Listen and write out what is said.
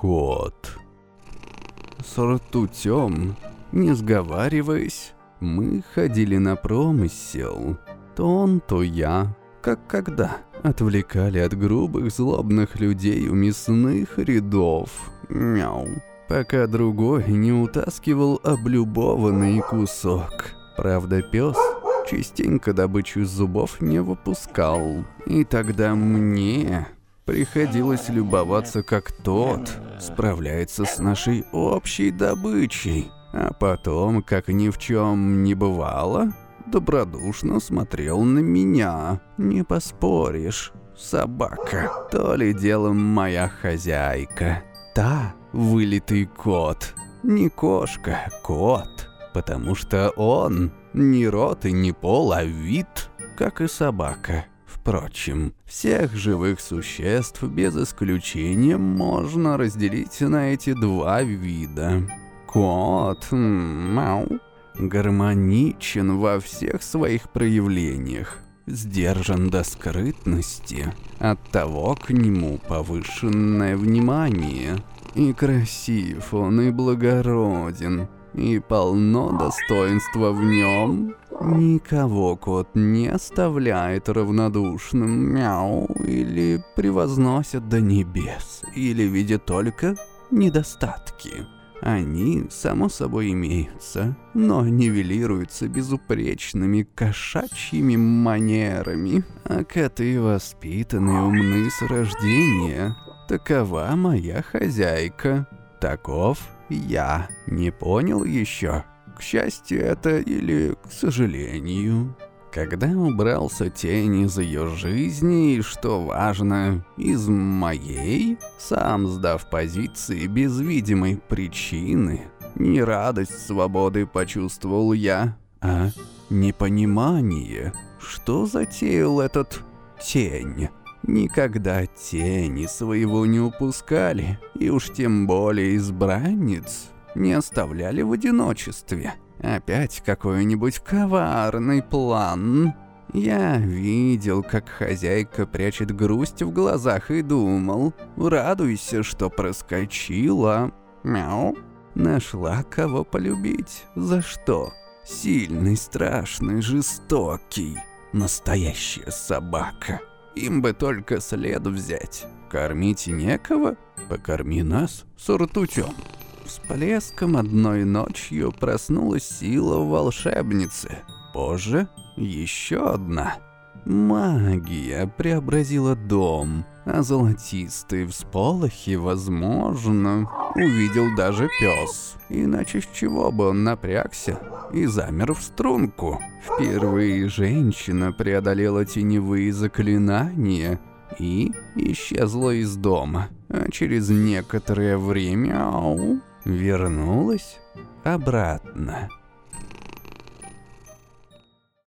кот. С ртутем, не сговариваясь, мы ходили на промысел. То он, то я, как когда, отвлекали от грубых злобных людей у мясных рядов. Мяу. Пока другой не утаскивал облюбованный кусок. Правда, пес частенько добычу зубов не выпускал. И тогда мне приходилось любоваться, как тот справляется с нашей общей добычей. А потом, как ни в чем не бывало, добродушно смотрел на меня. Не поспоришь, собака. То ли дело моя хозяйка. Та вылитый кот. Не кошка, кот. Потому что он не рот и не пол, а вид, как и собака. Впрочем, всех живых существ без исключения можно разделить на эти два вида. Кот, мау, гармоничен во всех своих проявлениях, сдержан до скрытности, оттого к нему повышенное внимание. И красив он, и благороден, и полно достоинства в нем. Никого кот не оставляет равнодушным, мяу, или превозносит до небес, или видит только недостатки. Они, само собой, имеются, но нивелируются безупречными кошачьими манерами. А коты воспитаны умны с рождения. Такова моя хозяйка. Таков я. Не понял еще? К счастью это или к сожалению? Когда убрался тень из ее жизни и, что важно, из моей, сам сдав позиции без видимой причины, не радость свободы почувствовал я, а непонимание, что затеял этот тень. Никогда тени своего не упускали, и уж тем более избранниц не оставляли в одиночестве. Опять какой-нибудь коварный план. Я видел, как хозяйка прячет грусть в глазах и думал, радуйся, что проскочила. Мяу. Нашла кого полюбить. За что? Сильный, страшный, жестокий. Настоящая собака. Им бы только след взять. Кормить некого? Покорми нас с ртутем. Всплеском одной ночью проснулась сила волшебницы. Позже еще одна. Магия преобразила дом, а золотистые всполохи, возможно, увидел даже пес. Иначе с чего бы он напрягся и замер в струнку. Впервые женщина преодолела теневые заклинания и исчезла из дома. А через некоторое время ау, вернулась обратно.